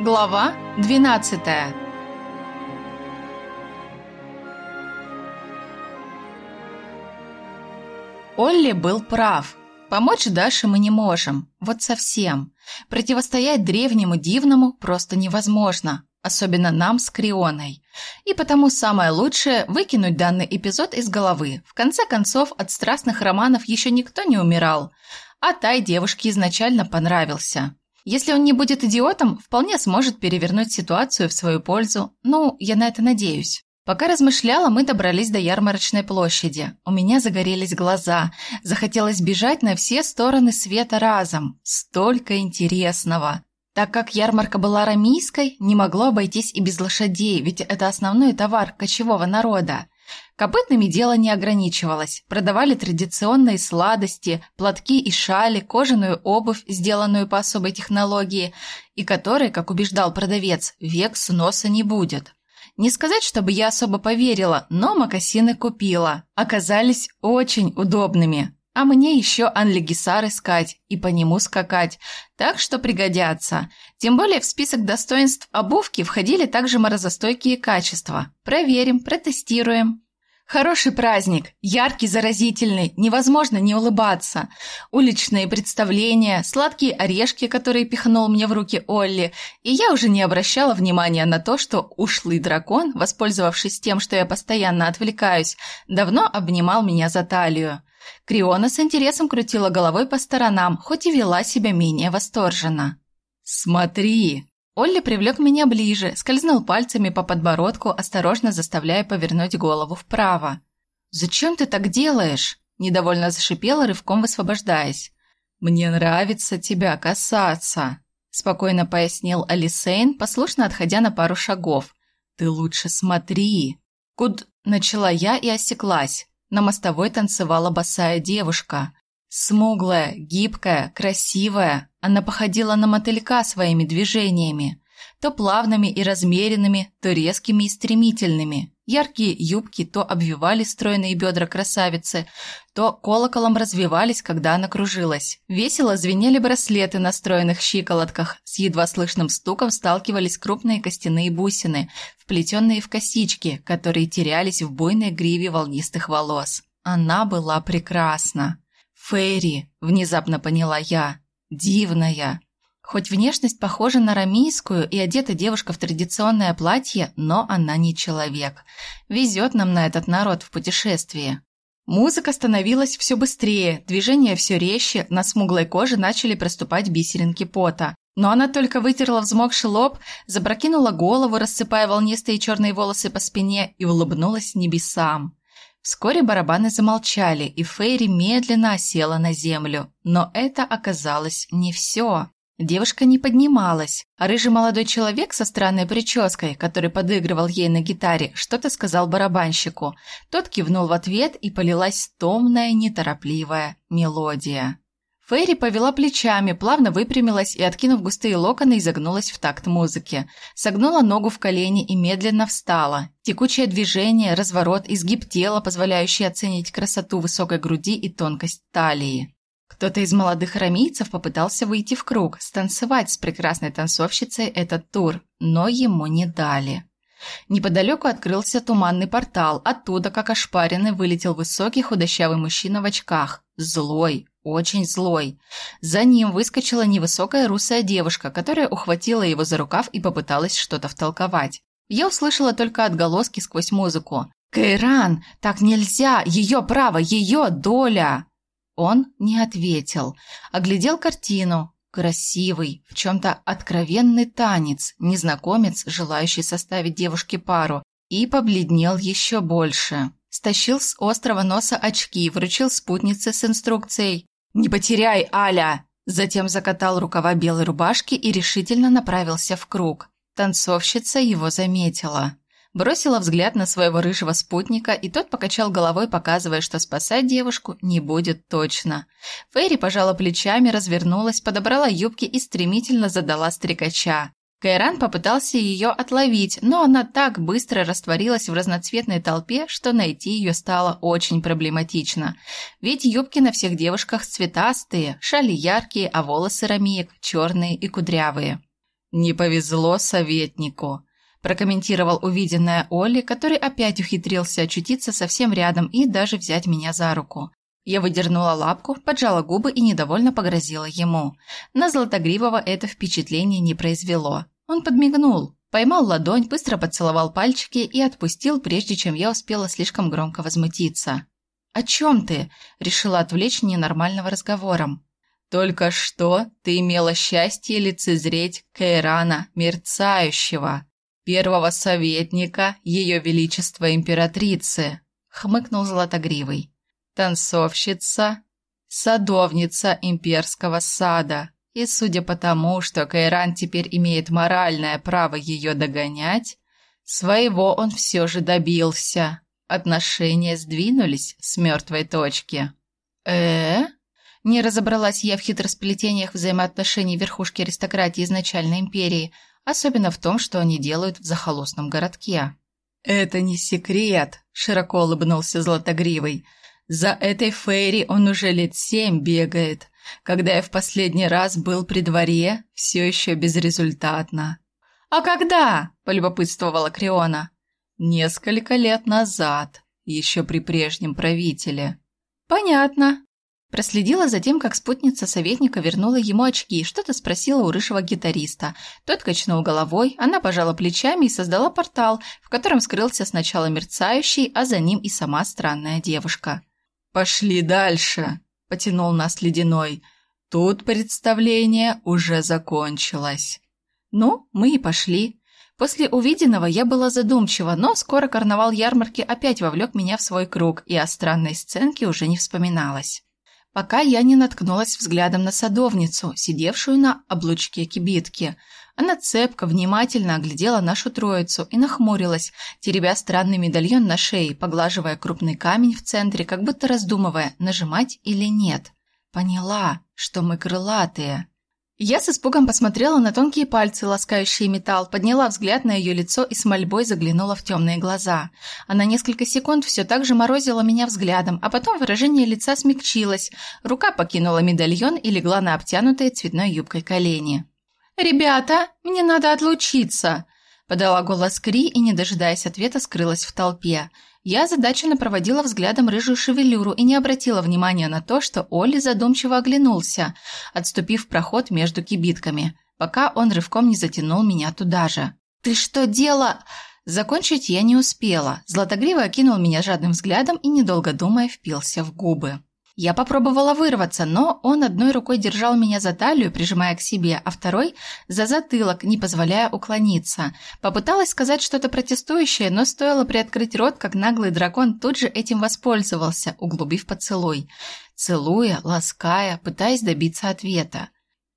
Глава 12 Олли был прав. Помочь Даше мы не можем. Вот совсем. Противостоять древнему дивному просто невозможно. Особенно нам с Крионой. И потому самое лучшее – выкинуть данный эпизод из головы. В конце концов, от страстных романов еще никто не умирал. А Тай девушке изначально понравился. Если он не будет идиотом, вполне сможет перевернуть ситуацию в свою пользу. Ну, я на это надеюсь. Пока размышляла, мы добрались до ярмарочной площади. У меня загорелись глаза. Захотелось бежать на все стороны света разом. Столько интересного. Так как ярмарка была рамийской, не могло обойтись и без лошадей, ведь это основной товар кочевого народа. Копытными дело не ограничивалось. Продавали традиционные сладости, платки и шали, кожаную обувь, сделанную по особой технологии, и которой, как убеждал продавец, век с носа не будет. Не сказать, чтобы я особо поверила, но мокасины купила. Оказались очень удобными. А мне еще Анлегисар искать и по нему скакать, так что пригодятся. Тем более в список достоинств обувки входили также морозостойкие качества. Проверим, протестируем. Хороший праздник, яркий, заразительный, невозможно не улыбаться. Уличные представления, сладкие орешки, которые пихнул мне в руки Олли, и я уже не обращала внимания на то, что ушлый дракон, воспользовавшись тем, что я постоянно отвлекаюсь, давно обнимал меня за талию. Криона с интересом крутила головой по сторонам, хоть и вела себя менее восторженно. «Смотри!» Олли привлек меня ближе, скользнул пальцами по подбородку, осторожно заставляя повернуть голову вправо. «Зачем ты так делаешь?» – недовольно зашипела, рывком высвобождаясь. «Мне нравится тебя касаться», – спокойно пояснил Алисейн, послушно отходя на пару шагов. «Ты лучше смотри». «Куд...» – начала я и осеклась. На мостовой танцевала босая девушка. Смуглая, гибкая, красивая, она походила на мотылька своими движениями. То плавными и размеренными, то резкими и стремительными. Яркие юбки то обвивали стройные бедра красавицы, то колоколом развивались, когда она кружилась. Весело звенели браслеты на стройных щиколотках, с едва слышным стуком сталкивались крупные костяные бусины, вплетенные в косички, которые терялись в буйной гриве волнистых волос. Она была прекрасна. «Фейри», — внезапно поняла я, — «дивная». Хоть внешность похожа на рамийскую и одета девушка в традиционное платье, но она не человек. Везет нам на этот народ в путешествии. Музыка становилась все быстрее, движения все резче, на смуглой коже начали проступать бисеринки пота. Но она только вытерла взмокший лоб, запрокинула голову, рассыпая волнистые черные волосы по спине и улыбнулась небесам. Вскоре барабаны замолчали, и Фейри медленно осела на землю. Но это оказалось не все. Девушка не поднималась, а рыжий молодой человек со странной прической, который подыгрывал ей на гитаре, что-то сказал барабанщику. Тот кивнул в ответ, и полилась томная, неторопливая мелодия. Фейри повела плечами, плавно выпрямилась и, откинув густые локоны, изогнулась в такт музыки. Согнула ногу в колени и медленно встала. Текучее движение, разворот, изгиб тела, позволяющий оценить красоту высокой груди и тонкость талии. Кто-то из молодых рамийцев попытался выйти в круг, станцевать с прекрасной танцовщицей этот тур, но ему не дали. Неподалеку открылся туманный портал, оттуда, как ошпаренный, вылетел высокий худощавый мужчина в очках. Злой, очень злой. За ним выскочила невысокая русая девушка, которая ухватила его за рукав и попыталась что-то втолковать. Я услышала только отголоски сквозь музыку. «Кайран, так нельзя! Ее право, ее доля!» Он не ответил. Оглядел картину. Красивый, в чем-то откровенный танец, незнакомец, желающий составить девушке пару, и побледнел еще больше. Стащил с острого носа очки, вручил спутнице с инструкцией «Не потеряй, Аля!» Затем закатал рукава белой рубашки и решительно направился в круг. Танцовщица его заметила бросила взгляд на своего рыжего спутника, и тот покачал головой, показывая, что спасать девушку не будет точно. Фейри пожала плечами, развернулась, подобрала юбки и стремительно задала стрекача. Кайран попытался ее отловить, но она так быстро растворилась в разноцветной толпе, что найти ее стало очень проблематично. Ведь юбки на всех девушках цветастые, шали яркие, а волосы рамиек черные и кудрявые. Не повезло советнику прокомментировал увиденное Олли, который опять ухитрился очутиться совсем рядом и даже взять меня за руку. Я выдернула лапку, поджала губы и недовольно погрозила ему. На Златогривого это впечатление не произвело. Он подмигнул, поймал ладонь, быстро поцеловал пальчики и отпустил, прежде чем я успела слишком громко возмутиться. «О чем ты?» – решила отвлечь ненормального разговором. «Только что ты имела счастье лицезреть Кейрана, мерцающего», первого советника Ее Величества Императрицы», — хмыкнул Златогривый. «Танцовщица, садовница имперского сада, и судя по тому, что Кайран теперь имеет моральное право ее догонять, своего он все же добился. Отношения сдвинулись с мертвой точки». «Э-э?» Не разобралась я в хитросплетениях взаимоотношений верхушки аристократии изначальной империи — особенно в том, что они делают в захолустном городке. «Это не секрет», – широко улыбнулся Златогривый. «За этой Фейри он уже лет семь бегает. Когда я в последний раз был при дворе, все еще безрезультатно». «А когда?» – полюбопытствовала Криона. «Несколько лет назад, еще при прежнем правителе». «Понятно», Проследила за тем, как спутница советника вернула ему очки, что-то спросила у рыжего гитариста. Тот качнул головой, она пожала плечами и создала портал, в котором скрылся сначала мерцающий, а за ним и сама странная девушка. «Пошли дальше», – потянул нас Ледяной. «Тут представление уже закончилось». Ну, мы и пошли. После увиденного я была задумчива, но скоро карнавал ярмарки опять вовлек меня в свой круг, и о странной сценке уже не вспоминалось пока я не наткнулась взглядом на садовницу, сидевшую на облучке кибитки. Она цепко, внимательно оглядела нашу троицу и нахмурилась, теребя странный медальон на шее, поглаживая крупный камень в центре, как будто раздумывая, нажимать или нет. Поняла, что мы крылатые. Я с испугом посмотрела на тонкие пальцы, ласкающие металл, подняла взгляд на ее лицо и с мольбой заглянула в темные глаза. Она несколько секунд все так же морозила меня взглядом, а потом выражение лица смягчилось, рука покинула медальон и легла на обтянутые цветной юбкой колени. «Ребята, мне надо отлучиться!» Подала голос Кри и, не дожидаясь ответа, скрылась в толпе. Я озадаченно проводила взглядом рыжую шевелюру и не обратила внимания на то, что Олли задумчиво оглянулся, отступив проход между кибитками, пока он рывком не затянул меня туда же. «Ты что дела?» Закончить я не успела. Златогривый окинул меня жадным взглядом и, недолго думая, впился в губы. Я попробовала вырваться, но он одной рукой держал меня за талию, прижимая к себе, а второй – за затылок, не позволяя уклониться. Попыталась сказать что-то протестующее, но стоило приоткрыть рот, как наглый дракон тут же этим воспользовался, углубив поцелуй. Целуя, лаская, пытаясь добиться ответа.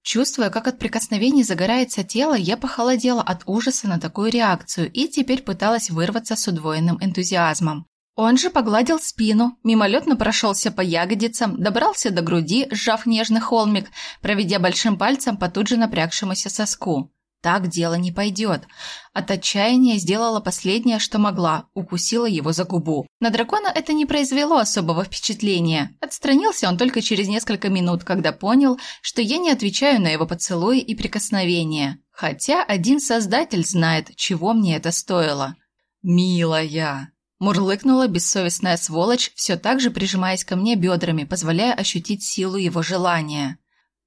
Чувствуя, как от прикосновений загорается тело, я похолодела от ужаса на такую реакцию и теперь пыталась вырваться с удвоенным энтузиазмом. Он же погладил спину, мимолетно прошелся по ягодицам, добрался до груди, сжав нежный холмик, проведя большим пальцем по тут же напрягшемуся соску. Так дело не пойдет. От отчаяния сделала последнее, что могла, укусила его за губу. На дракона это не произвело особого впечатления. Отстранился он только через несколько минут, когда понял, что я не отвечаю на его поцелуи и прикосновения. Хотя один создатель знает, чего мне это стоило. «Милая!» Мурлыкнула бессовестная сволочь, все так же прижимаясь ко мне бедрами, позволяя ощутить силу его желания.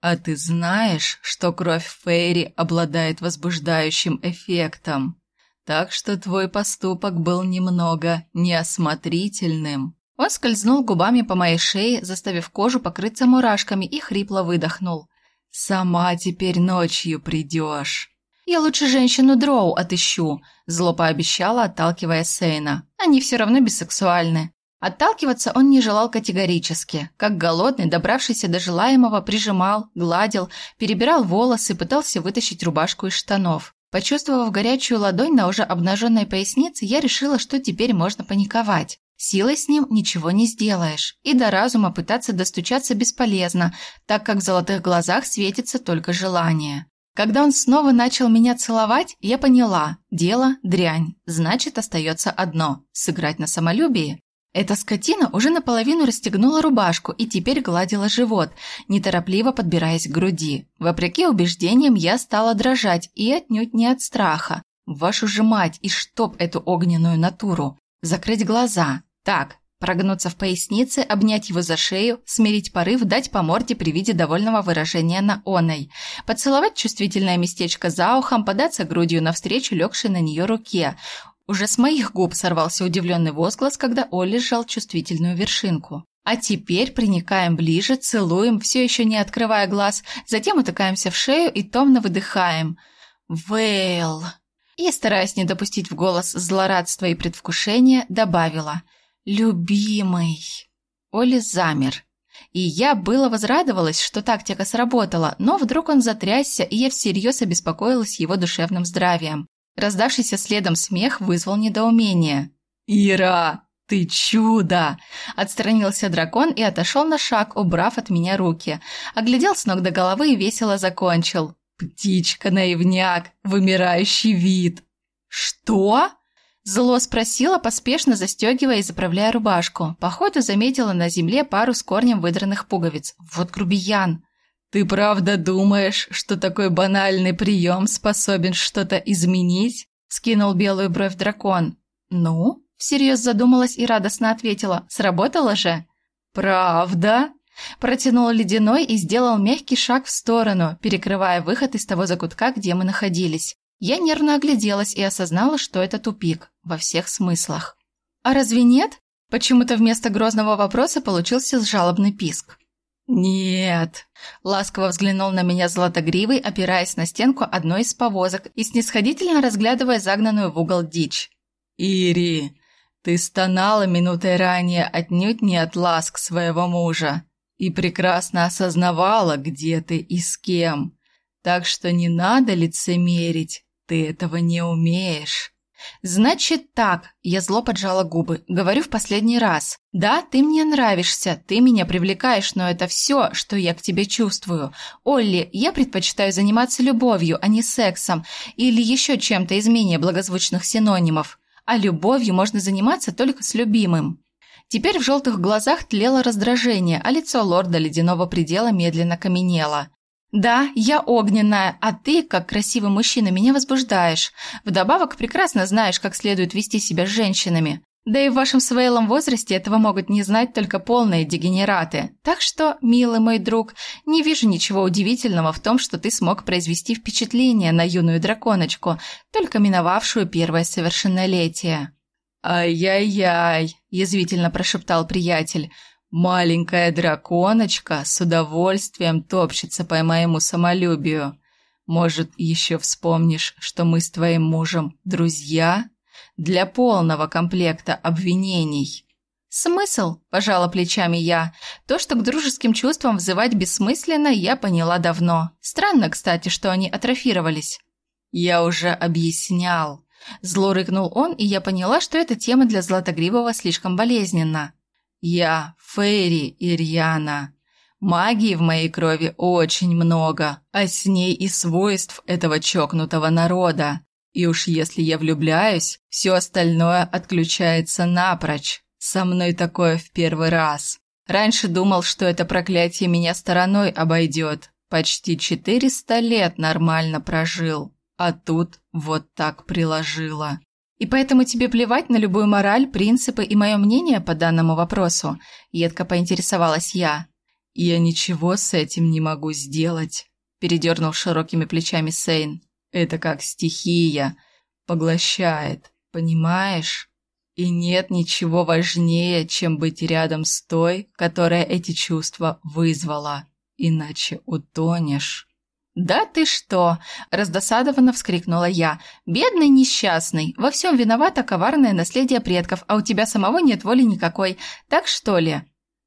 «А ты знаешь, что кровь Фейри обладает возбуждающим эффектом? Так что твой поступок был немного неосмотрительным». Он скользнул губами по моей шее, заставив кожу покрыться мурашками, и хрипло выдохнул. «Сама теперь ночью придешь». «Я лучше женщину Дроу отыщу», – зло пообещала, отталкивая Сейна. «Они все равно бисексуальны». Отталкиваться он не желал категорически. Как голодный, добравшийся до желаемого, прижимал, гладил, перебирал волосы, пытался вытащить рубашку из штанов. Почувствовав горячую ладонь на уже обнаженной пояснице, я решила, что теперь можно паниковать. Силой с ним ничего не сделаешь, и до разума пытаться достучаться бесполезно, так как в золотых глазах светится только желание. Когда он снова начал меня целовать, я поняла – дело дрянь. Значит, остается одно – сыграть на самолюбии. Эта скотина уже наполовину расстегнула рубашку и теперь гладила живот, неторопливо подбираясь к груди. Вопреки убеждениям, я стала дрожать и отнюдь не от страха. Вашу же мать, и чтоб эту огненную натуру! Закрыть глаза. Так, прогнуться в пояснице, обнять его за шею, смирить порыв, дать по морде при виде довольного выражения на оной, поцеловать чувствительное местечко за ухом, податься грудью навстречу легшей на нее руке, уже с моих губ сорвался удивленный возглас, когда Олли сжал чувствительную вершинку. А теперь приникаем ближе, целуем, все еще не открывая глаз, затем утыкаемся в шею и томно выдыхаем. «Вейл!» И, стараясь не допустить в голос злорадства и предвкушения, добавила «Любимый!» Олли замер. И я было возрадовалась, что тактика сработала, но вдруг он затрясся, и я всерьез обеспокоилась его душевным здравием. Раздавшийся следом смех вызвал недоумение. «Ира, ты чудо!» Отстранился дракон и отошел на шаг, убрав от меня руки. Оглядел с ног до головы и весело закончил. «Птичка-наивняк, вымирающий вид!» «Что?» Зло спросила, поспешно застегивая и заправляя рубашку. Походу заметила на земле пару с корнем выдранных пуговиц. Вот грубиян. «Ты правда думаешь, что такой банальный прием способен что-то изменить?» – скинул белую бровь дракон. «Ну?» – всерьез задумалась и радостно ответила. «Сработало же?» «Правда?» Протянул ледяной и сделал мягкий шаг в сторону, перекрывая выход из того закутка, где мы находились. Я нервно огляделась и осознала, что это тупик во всех смыслах. «А разве нет?» Почему-то вместо грозного вопроса получился жалобный писк. «Нет», — ласково взглянул на меня златогривый, опираясь на стенку одной из повозок и снисходительно разглядывая загнанную в угол дичь. «Ири, ты стонала минутой ранее отнюдь не от ласк своего мужа и прекрасно осознавала, где ты и с кем. Так что не надо лицемерить, ты этого не умеешь». «Значит так», – я зло поджала губы, говорю в последний раз. «Да, ты мне нравишься, ты меня привлекаешь, но это все, что я к тебе чувствую. Олли, я предпочитаю заниматься любовью, а не сексом, или еще чем-то из менее благозвучных синонимов. А любовью можно заниматься только с любимым». Теперь в желтых глазах тлело раздражение, а лицо лорда ледяного предела медленно каменело. «Да, я огненная, а ты, как красивый мужчина, меня возбуждаешь. Вдобавок, прекрасно знаешь, как следует вести себя с женщинами. Да и в вашем своелом возрасте этого могут не знать только полные дегенераты. Так что, милый мой друг, не вижу ничего удивительного в том, что ты смог произвести впечатление на юную драконочку, только миновавшую первое совершеннолетие». «Ай-яй-яй», – язвительно прошептал приятель – Маленькая драконочка с удовольствием топчется по моему самолюбию. Может, еще вспомнишь, что мы с твоим мужем друзья? Для полного комплекта обвинений. «Смысл?» – пожала плечами я. То, что к дружеским чувствам взывать бессмысленно, я поняла давно. Странно, кстати, что они атрофировались. «Я уже объяснял». Зло рыкнул он, и я поняла, что эта тема для Златогривого слишком болезненна. Я Фейри Ирьяна. Магии в моей крови очень много, а с ней и свойств этого чокнутого народа. И уж если я влюбляюсь, все остальное отключается напрочь. Со мной такое в первый раз. Раньше думал, что это проклятие меня стороной обойдет. Почти 400 лет нормально прожил, а тут вот так приложила. И поэтому тебе плевать на любую мораль, принципы и мое мнение по данному вопросу?» Едко поинтересовалась я. «Я ничего с этим не могу сделать», – передернул широкими плечами Сейн. «Это как стихия. Поглощает. Понимаешь? И нет ничего важнее, чем быть рядом с той, которая эти чувства вызвала. Иначе утонешь». «Да ты что!» – раздосадованно вскрикнула я. «Бедный несчастный! Во всем виновато коварное наследие предков, а у тебя самого нет воли никакой. Так что ли?»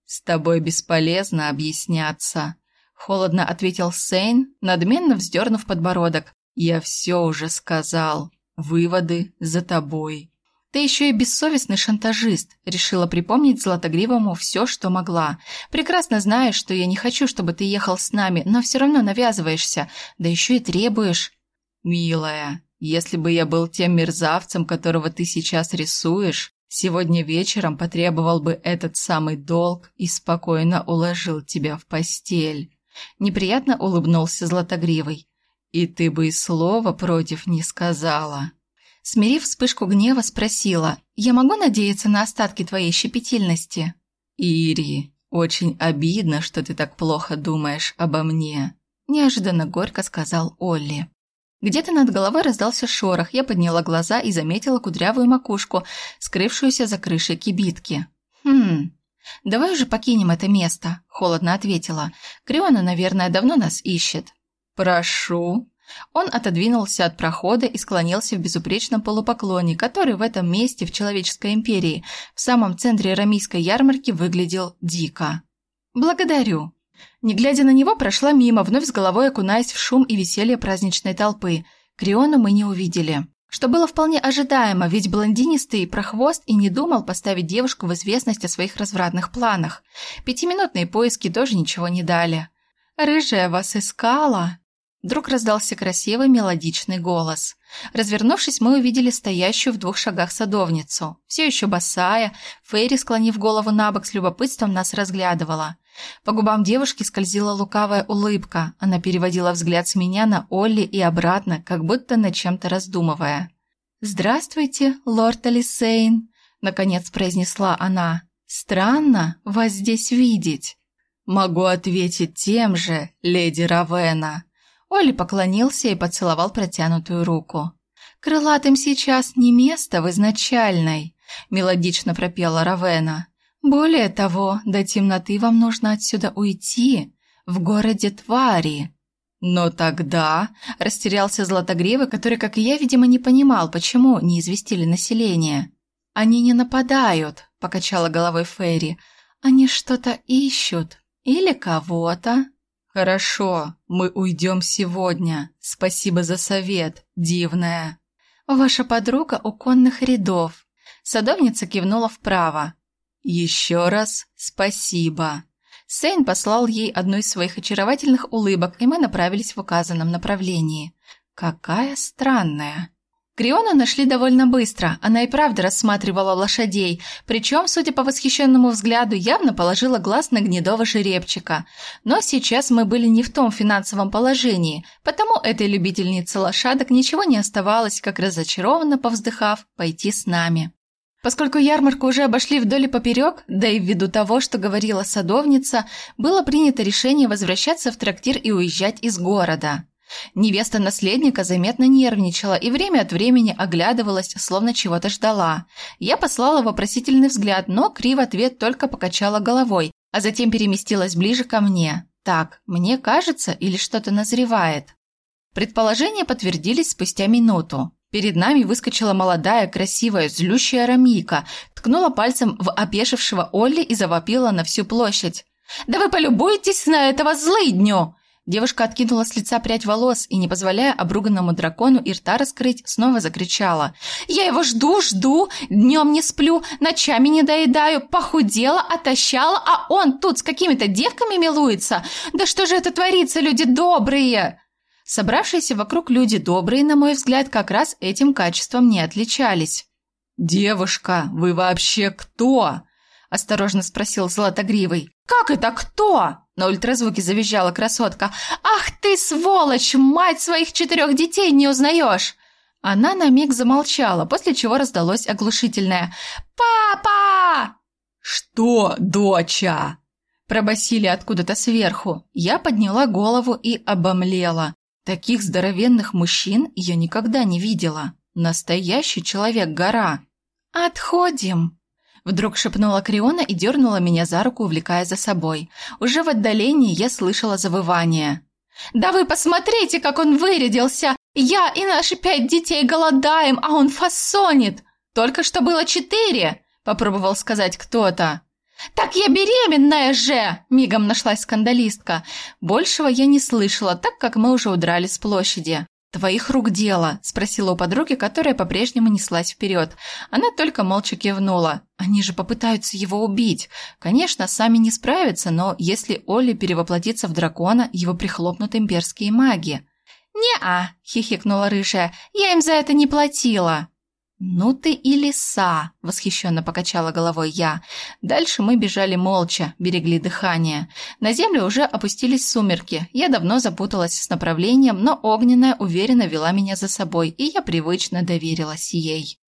«С тобой бесполезно объясняться», – холодно ответил Сейн, надменно вздернув подбородок. «Я все уже сказал. Выводы за тобой». «Ты еще и бессовестный шантажист», — решила припомнить Златогривому все, что могла. «Прекрасно знаешь, что я не хочу, чтобы ты ехал с нами, но все равно навязываешься, да еще и требуешь». «Милая, если бы я был тем мерзавцем, которого ты сейчас рисуешь, Сегодня вечером потребовал бы этот самый долг и спокойно уложил тебя в постель. Неприятно улыбнулся Златогривый. И ты бы и слова против не сказала. Смирив вспышку гнева, спросила, «Я могу надеяться на остатки твоей щепетильности?» «Ири, очень обидно, что ты так плохо думаешь обо мне», неожиданно горько сказал Олли. Где-то над головой раздался шорох, я подняла глаза и заметила кудрявую макушку, скрывшуюся за крышей кибитки. «Хм, давай уже покинем это место», – холодно ответила. «Криона, наверное, давно нас ищет». «Прошу». Он отодвинулся от прохода и склонился в безупречном полупоклоне, который в этом месте в Человеческой империи, в самом центре рамийской ярмарки, выглядел дико. «Благодарю». Не глядя на него, прошла мимо, вновь с головой окунаясь в шум и веселье праздничной толпы. Криона мы не увидели. Что было вполне ожидаемо, ведь блондинистый прохвост и не думал поставить девушку в известность о своих развратных планах. Пятиминутные поиски тоже ничего не дали. «Рыжая вас искала!» Вдруг раздался красивый мелодичный голос. Развернувшись, мы увидели стоящую в двух шагах садовницу. Все еще босая, Фейри, склонив голову на бок, с любопытством нас разглядывала. По губам девушки скользила лукавая улыбка. Она переводила взгляд с меня на Олли и обратно, как будто над чем-то раздумывая. «Здравствуйте, лорд Алисейн», — наконец произнесла она. «Странно вас здесь видеть». «Могу ответить тем же, леди Равена», Олли поклонился и поцеловал протянутую руку. «Крылатым сейчас не место в изначальной», — мелодично пропела Равена. «Более того, до темноты вам нужно отсюда уйти, в городе Твари». «Но тогда...» – растерялся Златогривый, который, как и я, видимо, не понимал, почему не известили население. «Они не нападают», – покачала головой Фейри. «Они что-то ищут. Или кого-то». «Хорошо, мы уйдем сегодня. Спасибо за совет, дивная». «Ваша подруга у конных рядов». Садовница кивнула вправо. «Еще раз спасибо». Сейн послал ей одну из своих очаровательных улыбок, и мы направились в указанном направлении. «Какая странная». Криону нашли довольно быстро, она и правда рассматривала лошадей, причем, судя по восхищенному взгляду, явно положила глаз на гнедого жеребчика. Но сейчас мы были не в том финансовом положении, потому этой любительнице лошадок ничего не оставалось, как разочарованно повздыхав, пойти с нами. Поскольку ярмарку уже обошли вдоль и поперек, да и ввиду того, что говорила садовница, было принято решение возвращаться в трактир и уезжать из города. Невеста наследника заметно нервничала и время от времени оглядывалась, словно чего-то ждала. Я послала вопросительный взгляд, но Кри в ответ только покачала головой, а затем переместилась ближе ко мне. Так, мне кажется, или что-то назревает. Предположения подтвердились спустя минуту. Перед нами выскочила молодая, красивая, злющая Рамийка, ткнула пальцем в опешившего Олли и завопила на всю площадь. «Да вы полюбуйтесь на этого злыдню!» Девушка откинула с лица прядь волос и, не позволяя обруганному дракону и рта раскрыть, снова закричала. «Я его жду, жду, днем не сплю, ночами не доедаю, похудела, отощала, а он тут с какими-то девками милуется? Да что же это творится, люди добрые!» Собравшиеся вокруг люди добрые, на мой взгляд, как раз этим качеством не отличались. «Девушка, вы вообще кто?» – осторожно спросил Златогривый. «Как это кто?» На ультразвуке завизжала красотка. «Ах ты, сволочь! Мать своих четырех детей не узнаешь!» Она на миг замолчала, после чего раздалось оглушительное «Папа!» «Что, доча?» Пробасили откуда-то сверху. Я подняла голову и обомлела. Таких здоровенных мужчин я никогда не видела. Настоящий человек-гора. «Отходим!» Вдруг шепнула Криона и дернула меня за руку, увлекая за собой. Уже в отдалении я слышала завывание. «Да вы посмотрите, как он вырядился! Я и наши пять детей голодаем, а он фасонит! Только что было четыре!» – попробовал сказать кто-то. «Так я беременная же!» – мигом нашлась скандалистка. Большего я не слышала, так как мы уже удрали с площади. «Твоих рук дело?» – спросила у подруги, которая по-прежнему неслась вперед. Она только молча кивнула. «Они же попытаются его убить. Конечно, сами не справятся, но если Олли перевоплотится в дракона, его прихлопнут имперские маги». «Не-а!» – хихикнула рыжая. «Я им за это не платила!» «Ну ты и лиса!» – восхищенно покачала головой я. Дальше мы бежали молча, берегли дыхание. На землю уже опустились сумерки. Я давно запуталась с направлением, но огненная уверенно вела меня за собой, и я привычно доверилась ей.